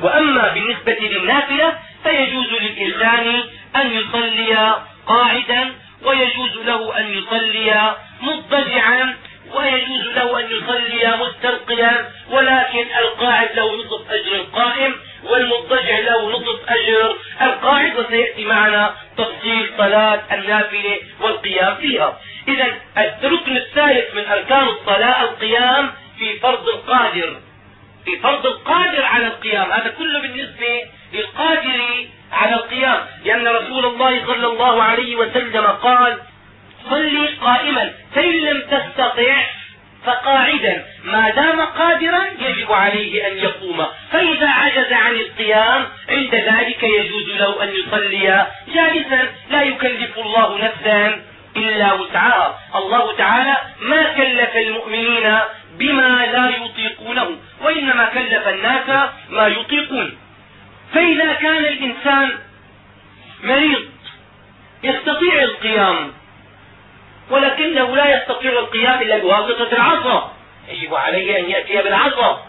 B: وأما بالنسبة للنافلة فيجوز للإنسان أن يصلي قاعدا ويجوز له أن يصلي مضطجعا ويجوز له أن يصلي مستلقيا ولكن القاعد له نصف أجر القائم والمضطجع له نصف أجر. القاعد وسيأتي معنا تفصيل صلاة النافلة والقيام فيها. إذا الركن الثالث من أركان الصلاة القيام في فرض القادر. في فرض القادر على القيام. هذا كله بالنسبة للقادر على القيام. لأن رسول الله صلى الله عليه وسلم قال صلي قائما فإن لم تستطع فقاعدا ما دام قادرا يجب عليه أن يقوم. فإذا عجز عن القيام عند ذلك يجوز له أن يصلي جالسا. لا يكلف الله نفسا إلا وسعها. الله تعالى ما كلف المؤمنين بما لا يطيقونه وإنما كلف الناس ما يطيقون. فإذا كان الإنسان مريض يستطيع القيام. ولكنه لا يستطيع القيام إلا بواسطة العصا. يجب عليه أن يأتي بالعصا.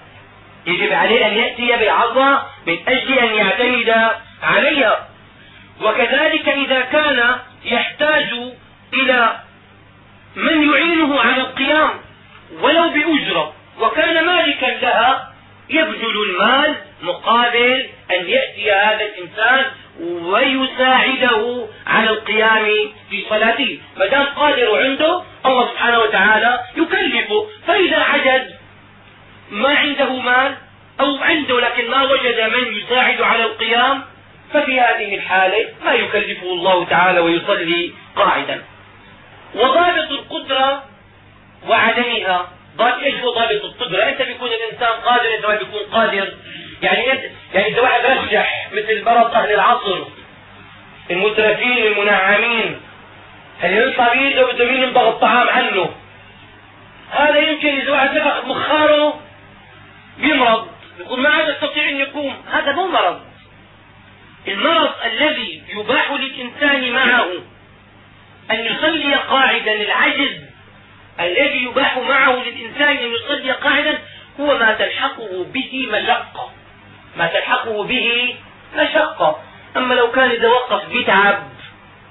B: يجب عليه أن يأتي بالعصا من أجل أن يعتمد عليها. وكذلك إذا كان يحتاج إلى من يعينه على القيام ولو بأجرة. وكان مالكا لها يبذل المال مقابل أن يأتي هذا الإنسان ويساعده على القيام في صلاته. ما دام قادر عنده الله سبحانه وتعالى يكلفه. فإذا عجز ما عنده مال أو عنده لكن ما وجد من يساعد على القيام ففي هذه الحالة ما يكلفه الله تعالى ويصلي قاعدا. وضابط القدرة وعدمها. إيش هو ضابط القدرة إمتى بيكون الإنسان قادر إمتى ما بيكون قادر. يعني انت يعني إذا واحد رشح مثل مرض أهل العصر المترفين المنعمين هل ينفع بيده بده مين ينبغ الطعام عنه؟ هذا يمكن إذا واحد نفخ مخاره بيمرض يقول ما عاد أستطيع أن يقوم. هذا مو مرض. المرض الذي يباح للإنسان معه أن يصلي قاعدا العجز الذي يباح معه للإنسان أن يصلي قاعدا هو ما تلحقه به مشقة. ما تلحقه به مشقة. أما لو كان إذا وقف بيتعب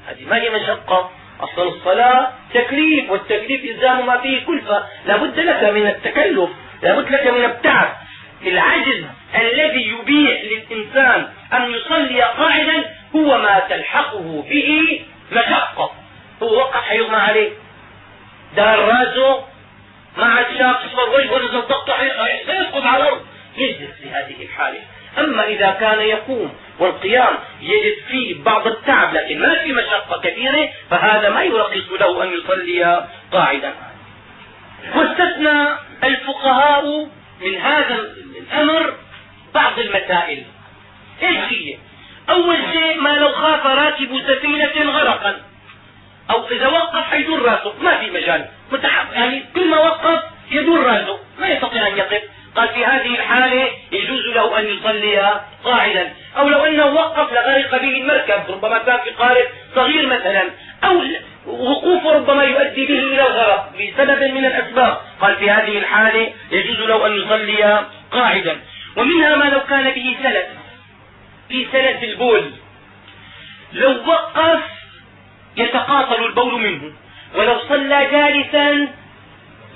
B: هذه ما هي مشقة؟ أصلا الصلاة تكليف والتكليف إلزام ما فيه كلفة. لا بد لك من التكلف لا بد لك من التعب. العجز الذي يبيح للإنسان أن يصلي قاعدا هو ما تلحقه به مشقة. هو وقف حيغمى عليه. دار راسه مع وجهه ونزل ضغطه سيسقط على الأرض. يجلس في هذه الحالة. أما إذا كان يقوم والقيام يجد فيه بعض التعب لكن ما في مشقة كثيرة فهذا ما يرخص له أن يصلي قاعدا. واستثنى الفقهاء من هذا الأمر بعض المسائل. إيش هي؟ أول شيء ما لو خاف راكب سفينة غرقا. أو إذا وقف حيدور راسه. ما في مجال. يعني كل ما وقف يدور راسه. ما يستطيع أن يقف. قال في هذه الحالة يجوز له أن يصلي قاعدا. أو لو أنه وقف لغرق به المركب ربما كان في قارب صغير مثلا. أو وقوفه ربما يؤدي به إلى الغرق بسبب من الأسباب. قال في هذه الحالة يجوز له أن يصلي قاعدا. ومنها ما لو كان به سلف. في سلف البول. لو وقف يتقاطر البول منه. ولو صلى جالسا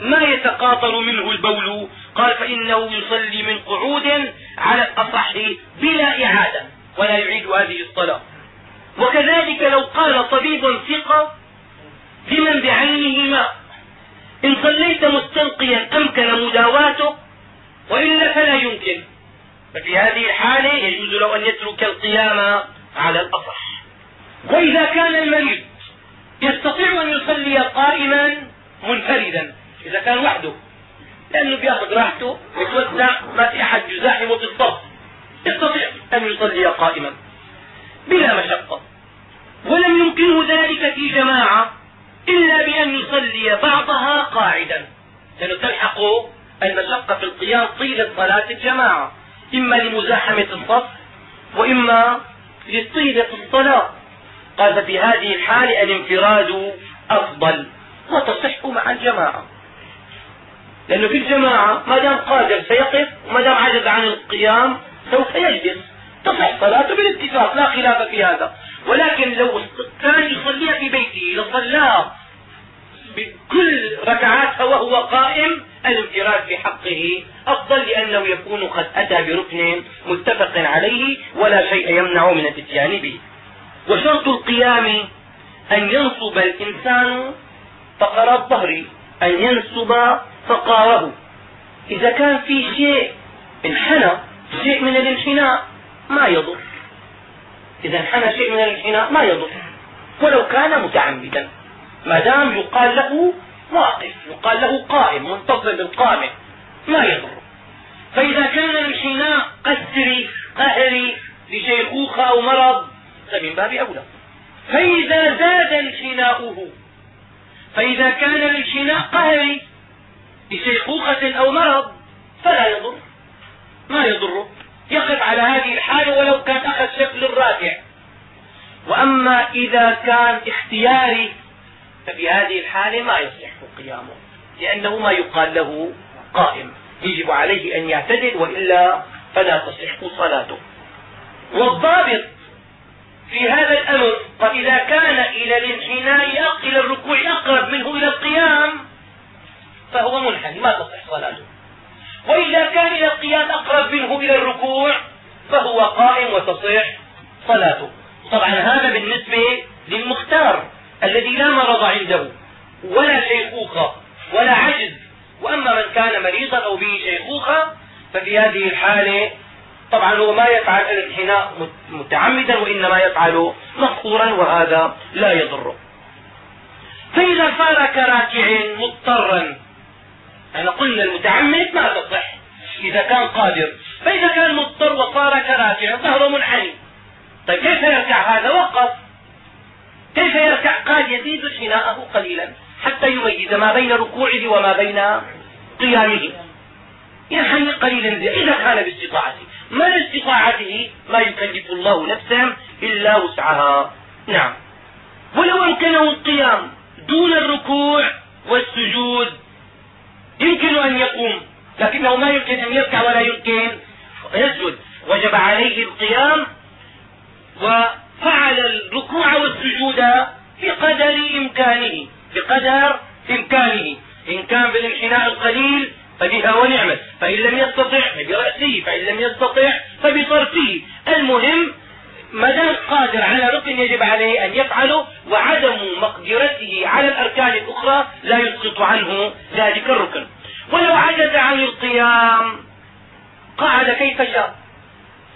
B: ما يتقاطر منه البول. قال فإنه يصلي من قعود على الأصح بلا إعادة ولا يعيد هذه الصلاة. وكذلك لو قال طبيب ثقة لمن بعينه ماء إن صليت مستلقيا أمكن مداواته وإلا فلا يمكن. ففي هذه الحالة يجوز له أن يترك القيام على الأصح. وإذا كان المريض يستطيع أن يصلي قائما منفردا إذا كان وحده. لأنه بياخذ راحته يتوسع ما في أحد يزاحمه في الصف يستطيع أن يصلي قائما بلا مشقة. ولم يمكنه ذلك في جماعة إلا بأن يصلي بعضها قاعدا. لأنه تلحق المشقة في القيام طيلة صلاة الجماعة إما لمزاحمة الصف وإما لطيلة الصلاة. قال ففي هذه الحالة الانفراد أفضل وتصح مع الجماعة. لأنه في الجماعة ما دام قادر سيقف وما دام عجز عن القيام سوف يجلس. تصح صلاته بالاتفاق لا خلاف في هذا. ولكن لو كان يصليها في بيته لصلاها بكل ركعاتها وهو قائم الانفراد في حقه أفضل لأنه يكون قد أتى بركن متفق عليه ولا شيء يمنع من الاتيان به وشرط القيام أن ينصب الإنسان فقر الظهر أن ينصب فقاره. إذا كان في شيء انحنى شيء من الانحناء ما يضر. إذا انحنى شيء من الانحناء ما يضر. ولو كان متعمدا. ما دام يقال له واقف يقال له قائم منتظم بالقائم ما يضر. فإذا كان الانحناء قسري قهري لشيخوخة أو مرض فمن باب أولى. فإذا زاد انحناؤه فإذا كان الانحناء قهري لشيخوخة أو مرض فلا يضر. ما يضره يقف على هذه الحالة ولو كان أخذ شكل الرافع وأما إذا كان اختياري ففي هذه الحالة ما يصح قيامه لأنه ما يقال له قائم. يجب عليه أن يعتدل وإلا فلا تصح صلاته. والضابط في هذا الأمر فإذا كان إلى الانحناء إلى الركوع أقرب منه إلى القيام فهو منحني ما تصح صلاته. وإذا كان إلى القيام أقرب منه إلى الركوع فهو قائم وتصح صلاته. طبعا هذا بالنسبة للمختار الذي لا مرض عنده ولا شيخوخة ولا عجز. وأما من كان مريضا أو به شيخوخة ففي هذه الحالة طبعا هو ما يفعل الانحناء متعمدا وإنما يفعل مفقورا وهذا لا يضره فإذا صار كراكع مضطرا إحنا قلنا المتعمد ما تصح إذا كان قادر. فإذا كان مضطر وصار كراكع فهو منحني. طيب كيف يركع هذا وقف؟ كيف يركع؟ قال يزيد انحناءه قليلا حتى يميز ما بين ركوعه وما بين قيامه. ينحني قليلا إذا كان باستطاعته. ما لاستطاعته ما يكلف الله نفسا إلا وسعها. نعم. ولو أمكنه القيام دون الركوع والسجود يمكن أن يقوم لكنه ما يمكن أن يركع ولا يمكن يسجد. وجب عليه القيام وفعل الركوع والسجود بقدر إمكانه بقدر إمكانه. إن كان بالانحناء القليل فبها ونعمت. فإن لم يستطع فبرأسه فإن لم يستطع فبطرفه المهم ما دام قادر على ركن يجب عليه أن يفعله وعدم مقدرته على الأركان الأخرى لا يسقط عنه ذلك الركن. ولو عجز عن القيام قعد كيف شاء.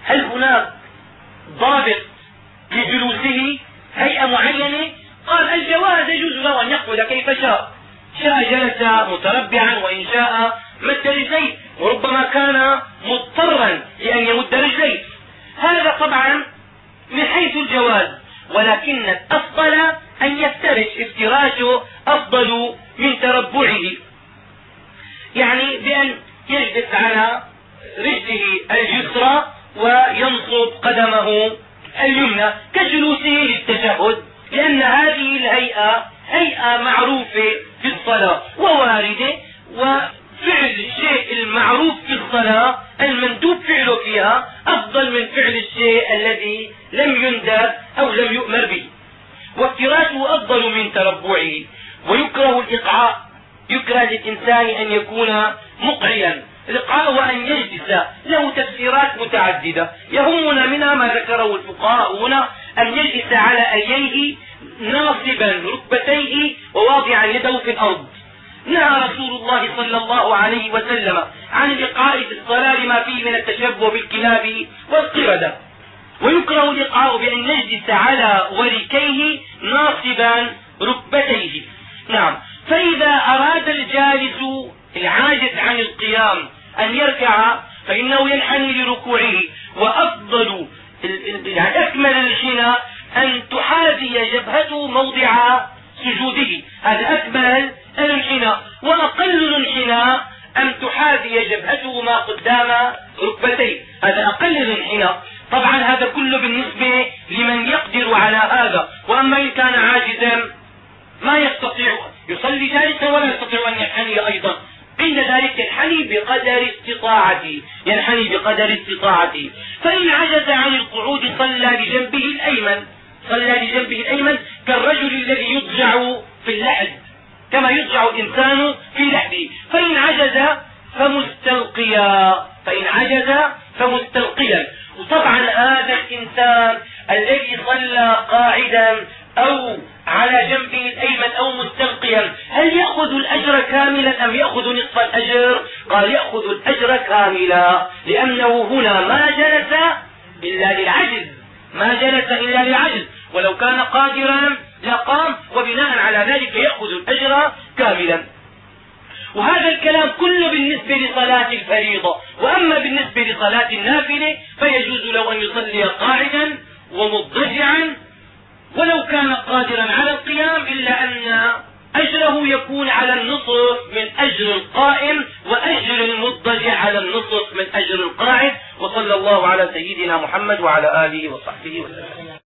B: هل هناك ضابط لجلوسه؟ هيئة معينة؟ قال الجواز يجوز له أن يقعد كيف شاء. شاء جلس متربعا وإن شاء مد رجليه وربما كان مضطرا لأن يمد رجليه. هذا طبعا من حيث الجواز ولكن الأفضل أن يفترش افتراشه أفضل من تربعه. يعني بأن يجلس على رجله اليسرى وينصب قدمه اليمنى كجلوسه للتشهد لأن هذه الهيئة هيئة معروفة في الصلاة وواردة وفعل الشيء المعروف في الصلاة المندوب فعله فيها أفضل من فعل الشيء الذي لم يندب أو لم يؤمر به. وافتراشه أفضل من تربعه ويكره الإقعاء يكره للإنسان أن يكون مقعيا. الإقعاء هو أن يجلس له تفسيرات متعددة يهمنا منها ما ذكره الفقهاء هنا أن يجلس على أييه ناصبا ركبتيه وواضعا يده في الأرض. نهى رسول الله صلى الله عليه وسلم عن الإقعاء في الصلاة لما فيه من التشبه بالكلاب والقردة. ويكره الإقعاء بأن يجلس على وركيه ناصبا ركبتيه. نعم. فإذا أراد الجالس العاجز عن القيام أن يركع فإنه ينحني لركوعه وأفضل يعني أكمل الانحناء أن تحاذي جبهته موضع سجوده. هذا أكمل الانحناء وأقل الانحناء أن تحاذي جبهته ما قدام ركبتيه. هذا أقل الانحناء طبعا هذا كله بالنسبة لمن يقدر على هذا. وأما إن كان عاجزا ما يستطيع يصلي جالسا ولا يستطيع أن ينحني أيضا. عند ذلك ينحني بقدر استطاعته ينحني بقدر استطاعته فإن عجز عن القعود صلى بجنبه الأيمن. صلى بجنبه الأيمن كالرجل الذي يضجع في اللحد. كما يضجع الإنسان في لحده فإن عجز فمستلقيا. فإن عجز فمستلقيا. وطبعا هذا الإنسان الذي صلى قاعدا أو على جنبه الأيمن أو مستلقيا هل يأخذ الأجر كاملا أم يأخذ نصف الأجر؟ قال يأخذ الأجر كاملا لأنه هنا ما جلس إلا للعجز ما جلس إلا للعجز. ولو كان قادرا لقام وبناء على ذلك يأخذ الأجر كاملا. وهذا الكلام كله بالنسبة لصلاة الفريضة. وأما بالنسبة لصلاة النافلة فيجوز له أن يصلي قاعدا ومضجعا ولو كان قادرا على القيام إلا أن أجره يكون على النصف من أجر القائم وأجر المضطجع على النصف من أجر القاعد وصلى الله على سيدنا محمد وعلى آله وصحبه وسلم.